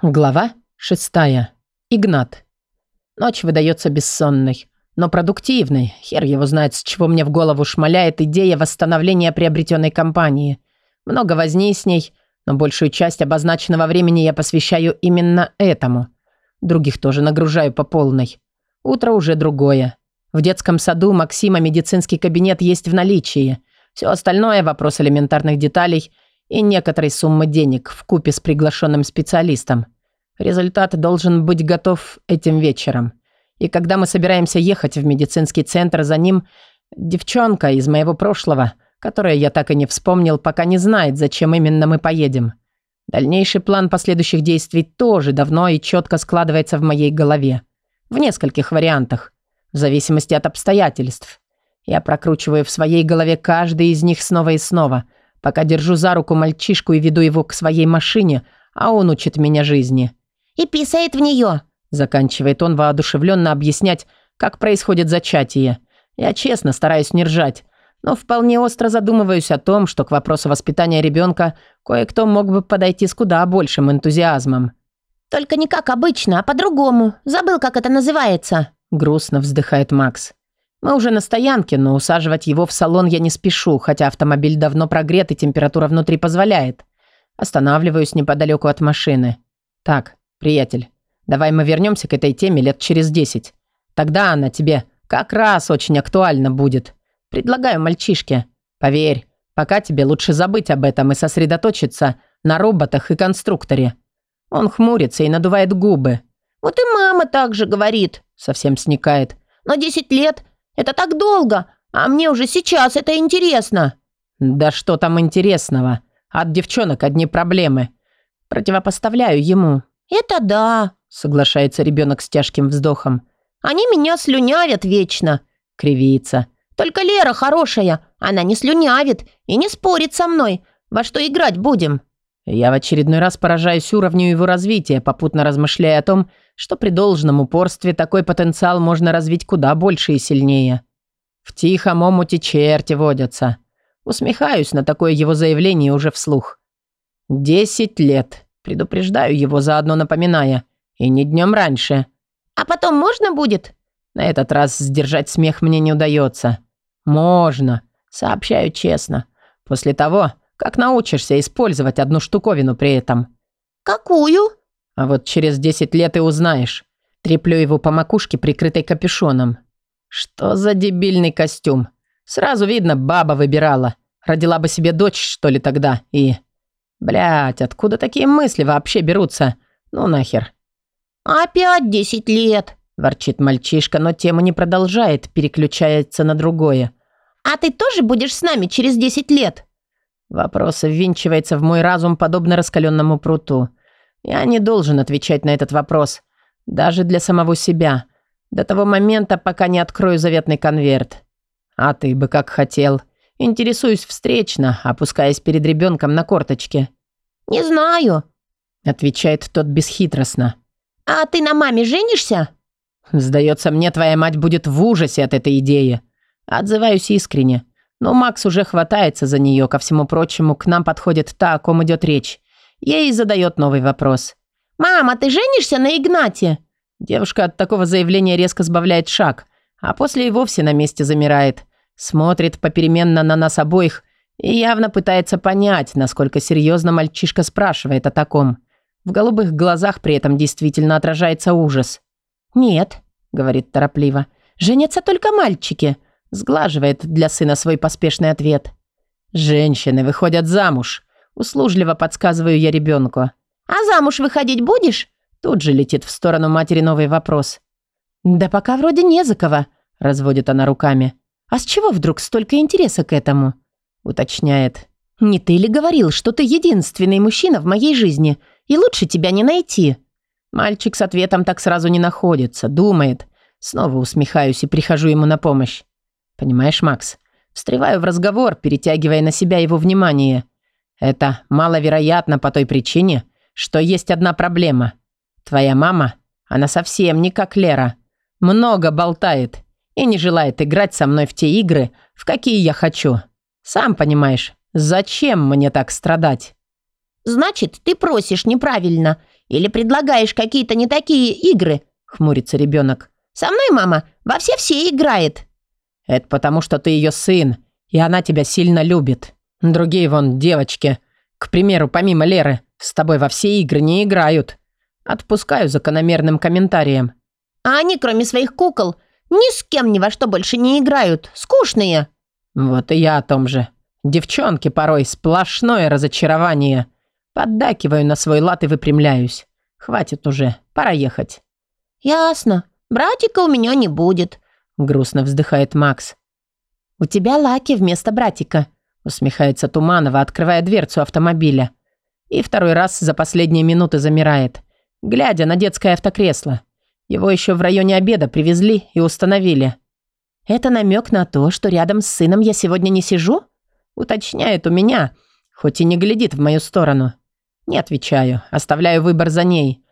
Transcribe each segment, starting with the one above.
Глава шестая. Игнат. Ночь выдается бессонной, но продуктивной. Хер его знает, с чего мне в голову шмаляет идея восстановления приобретенной компании. Много возни с ней, но большую часть обозначенного времени я посвящаю именно этому. Других тоже нагружаю по полной. Утро уже другое. В детском саду Максима медицинский кабинет есть в наличии. Все остальное – вопрос элементарных деталей – и некоторой суммы денег в купе с приглашенным специалистом. Результат должен быть готов этим вечером. И когда мы собираемся ехать в медицинский центр, за ним девчонка из моего прошлого, которая я так и не вспомнил, пока не знает, зачем именно мы поедем. Дальнейший план последующих действий тоже давно и четко складывается в моей голове. В нескольких вариантах, в зависимости от обстоятельств. Я прокручиваю в своей голове каждый из них снова и снова – пока держу за руку мальчишку и веду его к своей машине, а он учит меня жизни. «И писает в нее», – заканчивает он воодушевленно объяснять, как происходит зачатие. Я честно стараюсь не ржать, но вполне остро задумываюсь о том, что к вопросу воспитания ребенка кое-кто мог бы подойти с куда большим энтузиазмом. «Только не как обычно, а по-другому. Забыл, как это называется», – грустно вздыхает Макс. Мы уже на стоянке, но усаживать его в салон я не спешу, хотя автомобиль давно прогрет и температура внутри позволяет. Останавливаюсь неподалеку от машины. Так, приятель, давай мы вернемся к этой теме лет через десять. Тогда она тебе как раз очень актуальна будет. Предлагаю мальчишке. Поверь, пока тебе лучше забыть об этом и сосредоточиться на роботах и конструкторе. Он хмурится и надувает губы. «Вот и мама так же говорит», — совсем сникает. «Но десять лет это так долго, а мне уже сейчас это интересно». «Да что там интересного? От девчонок одни проблемы. Противопоставляю ему». «Это да», — соглашается ребенок с тяжким вздохом. «Они меня слюнявят вечно», — кривится. «Только Лера хорошая, она не слюнявит и не спорит со мной. Во что играть будем?» Я в очередной раз поражаюсь уровню его развития, попутно размышляя о том, что при должном упорстве такой потенциал можно развить куда больше и сильнее. В тихом омуте черти водятся. Усмехаюсь на такое его заявление уже вслух. Десять лет. Предупреждаю его, заодно напоминая. И не днем раньше. А потом можно будет? На этот раз сдержать смех мне не удается. Можно. Сообщаю честно. После того, как научишься использовать одну штуковину при этом. Какую? А вот через 10 лет и узнаешь. Треплю его по макушке, прикрытой капюшоном. Что за дебильный костюм? Сразу видно, баба выбирала. Родила бы себе дочь, что ли, тогда. И... Блять, откуда такие мысли вообще берутся? Ну нахер. «Опять десять лет!» – ворчит мальчишка, но тема не продолжает, переключается на другое. «А ты тоже будешь с нами через десять лет?» Вопрос ввинчивается в мой разум, подобно раскаленному пруту. Я не должен отвечать на этот вопрос. Даже для самого себя. До того момента, пока не открою заветный конверт. А ты бы как хотел. Интересуюсь встречно, опускаясь перед ребенком на корточке. «Не знаю», — отвечает тот бесхитростно. «А ты на маме женишься?» «Сдается мне, твоя мать будет в ужасе от этой идеи». Отзываюсь искренне. Но Макс уже хватается за нее. Ко всему прочему, к нам подходит та, о ком идет речь. Ей задает новый вопрос. «Мама, ты женишься на Игнате?» Девушка от такого заявления резко сбавляет шаг, а после и вовсе на месте замирает. Смотрит попеременно на нас обоих и явно пытается понять, насколько серьезно мальчишка спрашивает о таком. В голубых глазах при этом действительно отражается ужас. «Нет», — говорит торопливо, — «женятся только мальчики», — сглаживает для сына свой поспешный ответ. «Женщины выходят замуж», Услужливо подсказываю я ребенку. «А замуж выходить будешь?» Тут же летит в сторону матери новый вопрос. «Да пока вроде не за кого», – разводит она руками. «А с чего вдруг столько интереса к этому?» – уточняет. «Не ты ли говорил, что ты единственный мужчина в моей жизни, и лучше тебя не найти?» Мальчик с ответом так сразу не находится, думает. Снова усмехаюсь и прихожу ему на помощь. «Понимаешь, Макс?» Встреваю в разговор, перетягивая на себя его внимание – это маловероятно по той причине, что есть одна проблема. Твоя мама, она совсем не как Лера. Много болтает и не желает играть со мной в те игры, в какие я хочу. Сам понимаешь, зачем мне так страдать? Значит, ты просишь неправильно Или предлагаешь какие-то не такие игры?» – хмурится ребенок. «Со мной мама во все-все играет». «Это потому, что ты ее сын, и она тебя сильно любит. Другие вон девочки, к примеру, помимо Леры, с тобой во все игры не играют». Отпускаю закономерным комментарием. «А они, кроме своих кукол, ни с кем ни во что больше не играют. Скучные». «Вот и я о том же. Девчонки порой сплошное разочарование. Поддакиваю на свой лад и выпрямляюсь. Хватит уже, пора ехать». «Ясно. Братика у меня не будет», — грустно вздыхает Макс. «У тебя лаки вместо братика», — усмехается Туманова, открывая дверцу автомобиля. И второй раз за последние минуты замирает, глядя на детское автокресло. Его еще в районе обеда привезли и установили. «Это намек на то, что рядом с сыном я сегодня не сижу?» Уточняет у меня, хоть и не глядит в мою сторону. Не отвечаю, оставляю выбор за ней.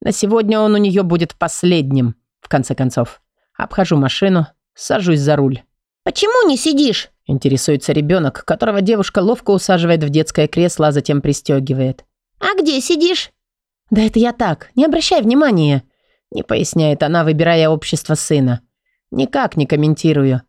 На сегодня он у нее будет последним, в конце концов. Обхожу машину, сажусь за руль. «Почему не сидишь?» Интересуется ребенок, которого девушка ловко усаживает в детское кресло, а затем пристегивает. «А где сидишь?» «Да это я так, не обращай внимания», не поясняет она, выбирая общество сына. Никак не комментирую.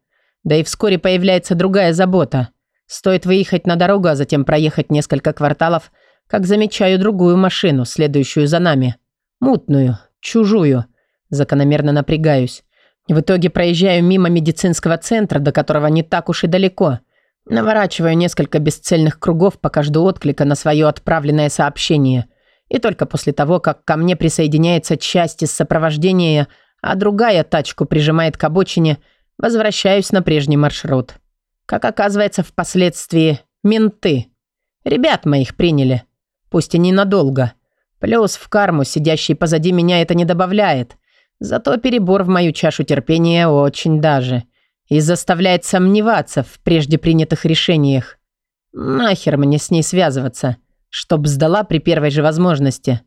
Да и вскоре появляется другая забота. Стоит выехать на дорогу, а затем проехать несколько кварталов, как замечаю другую машину, следующую за нами. Мутную, чужую. Закономерно напрягаюсь. В итоге проезжаю мимо медицинского центра, до которого не так уж и далеко. Наворачиваю несколько бесцельных кругов, пока жду отклика на свое отправленное сообщение – и только после того, как ко мне присоединяется часть из сопровождения, а другая тачку прижимает к обочине, возвращаюсь на прежний маршрут. Как оказывается, впоследствии менты. Ребят моих приняли. Пусть и ненадолго. Плюс в карму, сидящий позади меня, это не добавляет. Зато перебор в мою чашу терпения очень даже. И заставляет сомневаться в прежде принятых решениях. Нахер мне с ней связываться? чтоб сдала при первой же возможности.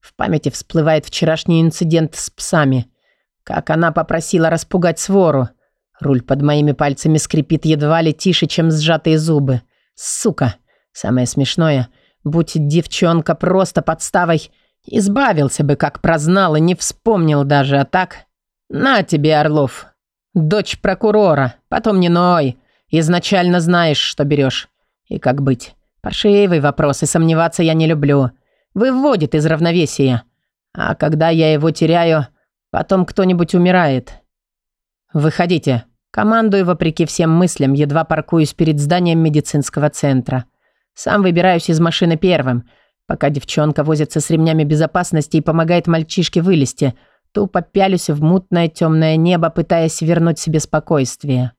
В памяти всплывает вчерашний инцидент с псами. Как она попросила распугать свору. Руль под моими пальцами скрипит едва ли тише, чем сжатые зубы. Сука. Самое смешное, будь девчонка просто подставой, избавился бы, как прознал, и не вспомнил даже, а так... На тебе, Орлов. Дочь прокурора, потом не ной. Изначально знаешь, что берешь. И как быть? Паршивый вопрос, и сомневаться я не люблю. Выводит из равновесия. А когда я его теряю, потом кто-нибудь умирает. Выходите. Командую вопреки всем мыслям, едва паркуюсь перед зданием медицинского центра. Сам выбираюсь из машины первым. Пока девчонка возится с ремнями безопасности и помогает мальчишке вылезти, тупо пялюсь в мутное темное небо, пытаясь вернуть себе спокойствие.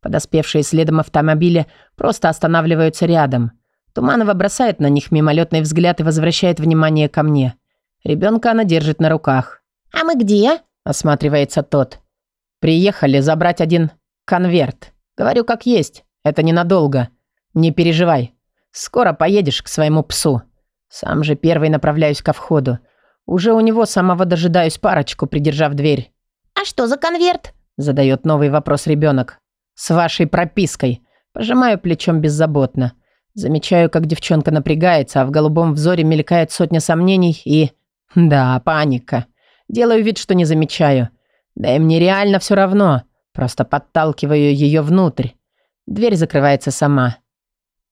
Подоспевшие следом автомобили просто останавливаются рядом – Туманова бросает на них мимолетный взгляд и возвращает внимание ко мне. Ребенка она держит на руках. «А мы где?» – осматривается тот. «Приехали забрать один конверт. Говорю, как есть. Это ненадолго. Не переживай. Скоро поедешь к своему псу. Сам же первый направляюсь ко входу. Уже у него самого дожидаюсь парочку, придержав дверь. «А что за конверт?» – задает новый вопрос ребенок. «С вашей пропиской». Пожимаю плечом беззаботно. Замечаю, как девчонка напрягается, а в голубом взоре мелькает сотня сомнений и... Да, паника. Делаю вид, что не замечаю. Да и мне реально все равно. Просто подталкиваю ее внутрь. Дверь закрывается сама.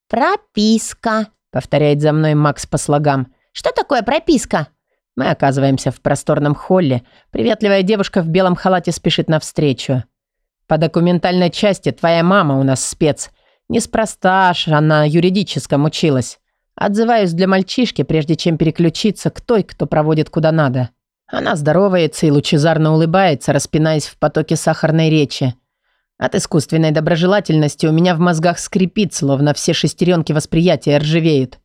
«Прописка», — повторяет за мной Макс по слогам. «Что такое прописка?» Мы оказываемся в просторном холле. Приветливая девушка в белом халате спешит навстречу. «По документальной части твоя мама у нас спец», Неспроста ж она юридическом училась. Отзываюсь для мальчишки, прежде чем переключиться к той, кто проводит куда надо. Она здоровается и лучезарно улыбается, распинаясь в потоке сахарной речи. От искусственной доброжелательности у меня в мозгах скрипит, словно все шестеренки восприятия ржавеют.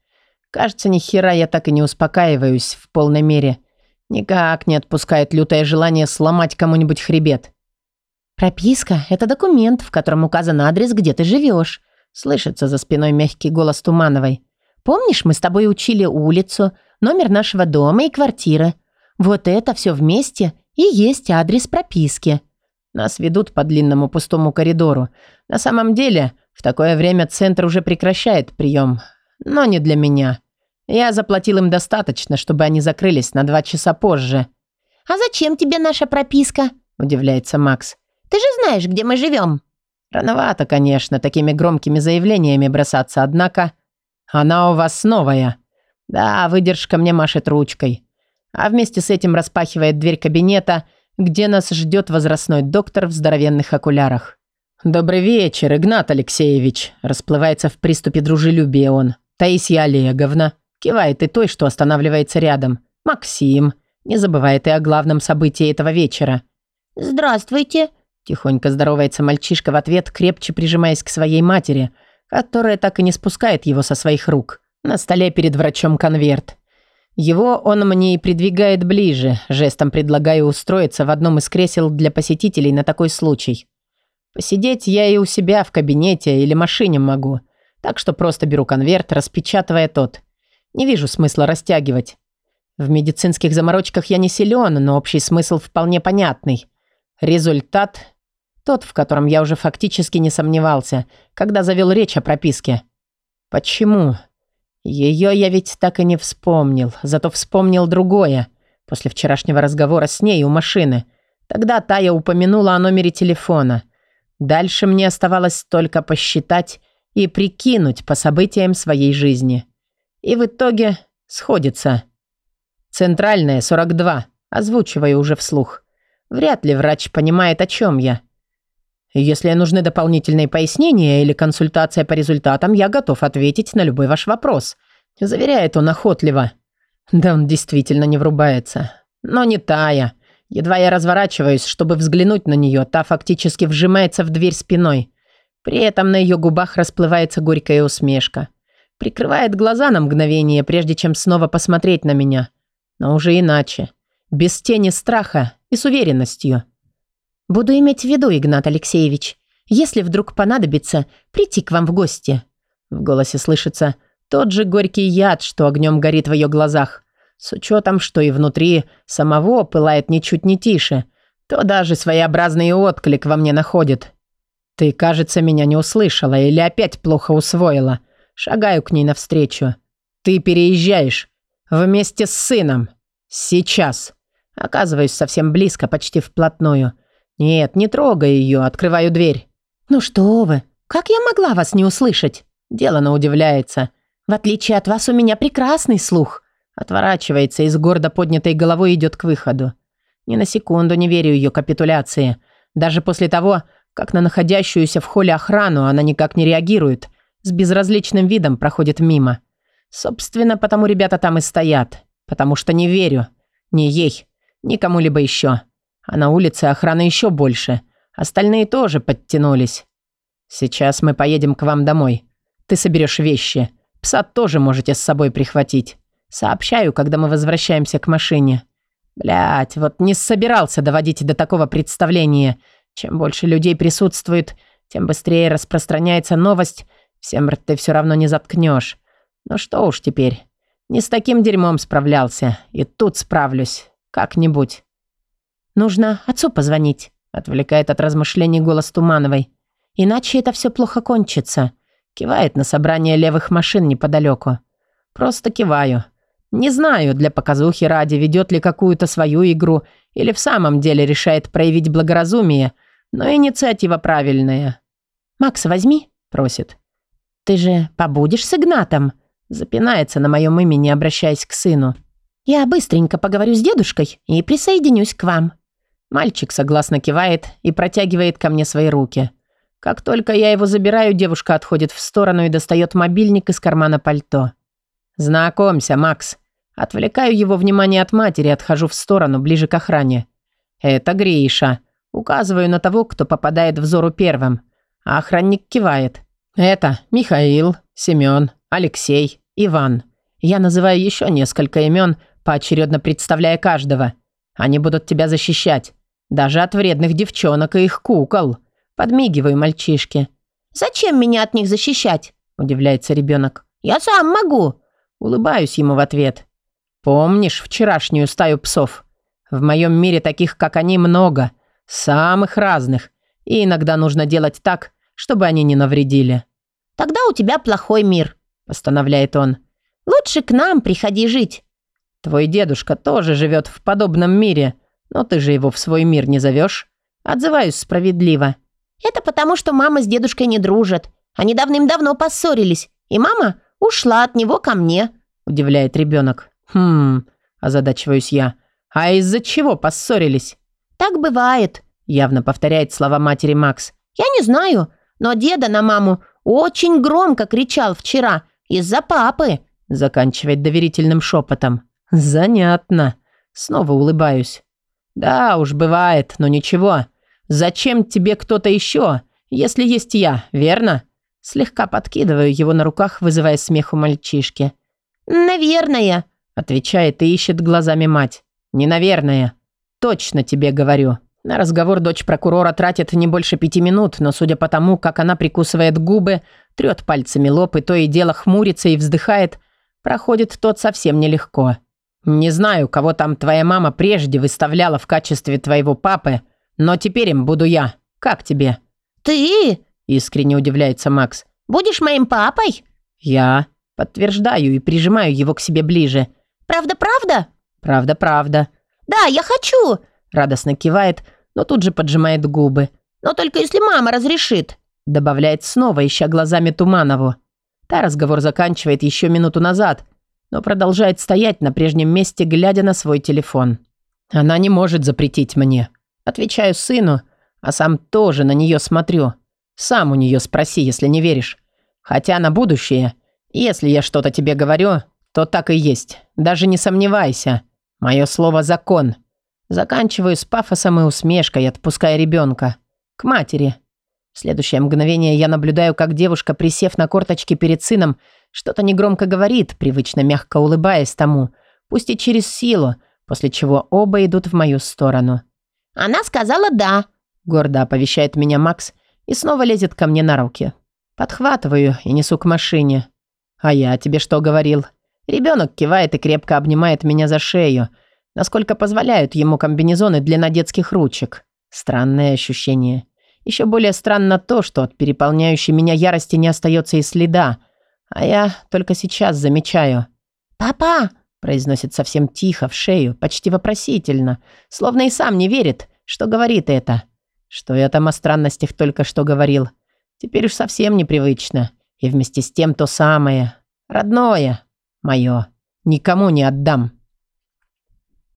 Кажется, ни хера я так и не успокаиваюсь в полной мере. Никак не отпускает лютое желание сломать кому-нибудь хребет. «Прописка – это документ, в котором указан адрес, где ты живешь. Слышится за спиной мягкий голос Тумановой. «Помнишь, мы с тобой учили улицу, номер нашего дома и квартиры? Вот это все вместе и есть адрес прописки». Нас ведут по длинному пустому коридору. На самом деле, в такое время центр уже прекращает прием. Но не для меня. Я заплатил им достаточно, чтобы они закрылись на два часа позже. «А зачем тебе наша прописка?» – удивляется Макс. «Ты же знаешь, где мы живем». Рановато, конечно, такими громкими заявлениями бросаться, однако... Она у вас новая. Да, выдержка мне машет ручкой. А вместе с этим распахивает дверь кабинета, где нас ждет возрастной доктор в здоровенных окулярах. «Добрый вечер, Игнат Алексеевич», – расплывается в приступе дружелюбия он. «Таисия Олеговна». Кивает и той, что останавливается рядом. «Максим». Не забывает и о главном событии этого вечера. «Здравствуйте», – тихонько здоровается мальчишка в ответ, крепче прижимаясь к своей матери, которая так и не спускает его со своих рук. На столе перед врачом конверт. Его он мне и придвигает ближе, жестом предлагаю устроиться в одном из кресел для посетителей на такой случай. Посидеть я и у себя в кабинете или машине могу, так что просто беру конверт, распечатывая тот. Не вижу смысла растягивать. В медицинских заморочках я не силен, но общий смысл вполне понятный. Результат – тот, в котором я уже фактически не сомневался, когда завел речь о прописке. Почему? Ее я ведь так и не вспомнил, зато вспомнил другое. После вчерашнего разговора с ней у машины. Тогда Тая упомянула о номере телефона. Дальше мне оставалось только посчитать и прикинуть по событиям своей жизни. И в итоге сходится. Центральная, 42. Озвучиваю уже вслух. Вряд ли врач понимает, о чем я. Если нужны дополнительные пояснения или консультация по результатам, я готов ответить на любой ваш вопрос. Заверяет он охотливо. Да он действительно не врубается. Но не тая. Едва я разворачиваюсь, чтобы взглянуть на нее, та фактически вжимается в дверь спиной. При этом на ее губах расплывается горькая усмешка. Прикрывает глаза на мгновение, прежде чем снова посмотреть на меня. Но уже иначе. Без тени страха и с уверенностью. Буду иметь в виду, Игнат Алексеевич, если вдруг понадобится прийти к вам в гости». В голосе слышится тот же горький яд, что огнем горит в ее глазах. С учетом, что и внутри самого пылает ничуть не тише, то даже своеобразный отклик во мне находит. Ты, кажется, меня не услышала или опять плохо усвоила. Шагаю к ней навстречу. Ты переезжаешь. Вместе с сыном. Сейчас. Оказываюсь совсем близко, почти вплотную. «Нет, не трогай ее, открываю дверь». «Ну что вы, как я могла вас не услышать?» Делано удивляется. «В отличие от вас, у меня прекрасный слух». Отворачивается и с гордо поднятой головой идет к выходу. Ни на секунду не верю ее капитуляции. Даже после того, как на находящуюся в холле охрану она никак не реагирует, с безразличным видом проходит мимо. Собственно, потому ребята там и стоят. Потому что не верю. Ни ей, ни кому-либо еще. А на улице охраны еще больше. Остальные тоже подтянулись. Сейчас мы поедем к вам домой. Ты соберешь вещи. Пса тоже можете с собой прихватить. Сообщаю, когда мы возвращаемся к машине. Блять, вот не собирался доводить до такого представления. Чем больше людей присутствует, тем быстрее распространяется новость. Всем рты все равно не заткнешь. Ну что уж теперь. Не с таким дерьмом справлялся. И тут справлюсь. Как-нибудь. «Нужно отцу позвонить», — отвлекает от размышлений голос Тумановой. «Иначе это все плохо кончится». Кивает на собрание левых машин неподалеку. Просто киваю. Не знаю, для показухи ради ведет ли какую-то свою игру или в самом деле решает проявить благоразумие, но инициатива правильная. «Макс, возьми», — просит. «Ты же побудешь с Игнатом?» Запинается на моем имени, обращаясь к сыну. «Я быстренько поговорю с дедушкой и присоединюсь к вам». Мальчик согласно кивает и протягивает ко мне свои руки. Как только я его забираю, девушка отходит в сторону и достает мобильник из кармана пальто. «Знакомься, Макс». Отвлекаю его внимание от матери, отхожу в сторону, ближе к охране. «Это Гриша». Указываю на того, кто попадает взору первым. А охранник кивает. «Это Михаил, Семен, Алексей, Иван». Я называю еще несколько имен, поочередно представляя каждого. Они будут тебя защищать. Даже от вредных девчонок и их кукол. Подмигиваю мальчишке. «Зачем меня от них защищать?» – удивляется ребенок. «Я сам могу!» Улыбаюсь ему в ответ. «Помнишь вчерашнюю стаю псов? В моем мире таких, как они, много. Самых разных. И иногда нужно делать так, чтобы они не навредили». «Тогда у тебя плохой мир», – постановляет он. Лучше к нам приходи жить». «Твой дедушка тоже живет в подобном мире, но ты же его в свой мир не зовешь. Отзываюсь справедливо». «Это потому, что мама с дедушкой не дружат. Они давным-давно поссорились, и мама ушла от него ко мне», – удивляет ребенок. «Хм...» – озадачиваюсь я. «А из-за чего поссорились?» «Так бывает», – явно повторяет слова матери Макс. «Я не знаю, но деда на маму очень громко кричал вчера из-за папы», – заканчивает доверительным шепотом. «Занятно». Снова улыбаюсь. «Да уж, бывает, но ничего. Зачем тебе кто-то еще, если есть я, верно?» Слегка подкидываю его на руках, вызывая смех у мальчишки. «Наверное», – отвечает и ищет глазами мать. «Не наверное. Точно тебе говорю». На разговор дочь прокурора тратит не больше пяти минут, но судя по тому, как она прикусывает губы, трет пальцами лоб и то и дело хмурится и вздыхает, проходит тот совсем нелегко. «Не знаю, кого там твоя мама прежде выставляла в качестве твоего папы, но теперь им буду я. Как тебе?» «Ты?» Искренне удивляется Макс. «Будешь моим папой?» «Я». Подтверждаю и прижимаю его к себе ближе. «Правда-правда?» «Правда-правда». «Да, я хочу!» Радостно кивает, но тут же поджимает губы. «Но только если мама разрешит», добавляет снова, ища глазами Туманову. Та разговор заканчивает еще минуту назад, но продолжает стоять на прежнем месте, глядя на свой телефон. Она не может запретить мне. Отвечаю сыну, а сам тоже на нее смотрю. Сам у нее спроси, если не веришь. Хотя на будущее, если я что-то тебе говорю, то так и есть. Даже не сомневайся. Мое слово закон. Заканчиваю с пафосом и усмешкой, отпуская ребенка. К матери. В следующее мгновение я наблюдаю, как девушка, присев на корточки перед сыном, что-то негромко говорит, привычно мягко улыбаясь тому, пусть и через силу, после чего оба идут в мою сторону. «Она сказала «да», — гордо оповещает меня Макс, и снова лезет ко мне на руки. Подхватываю и несу к машине. А я тебе что говорил? Ребенок кивает и крепко обнимает меня за шею, насколько позволяют ему комбинезоны длина детских ручек. Странное ощущение. Еще более странно то, что от переполняющей меня ярости не остается и следа, а я только сейчас замечаю. «Папа!» – произносит совсем тихо, в шею, почти вопросительно, словно и сам не верит, что говорит это. Что я там о странностях только что говорил. Теперь уж совсем непривычно. И вместе с тем то самое. Родное. Мое. Никому не отдам.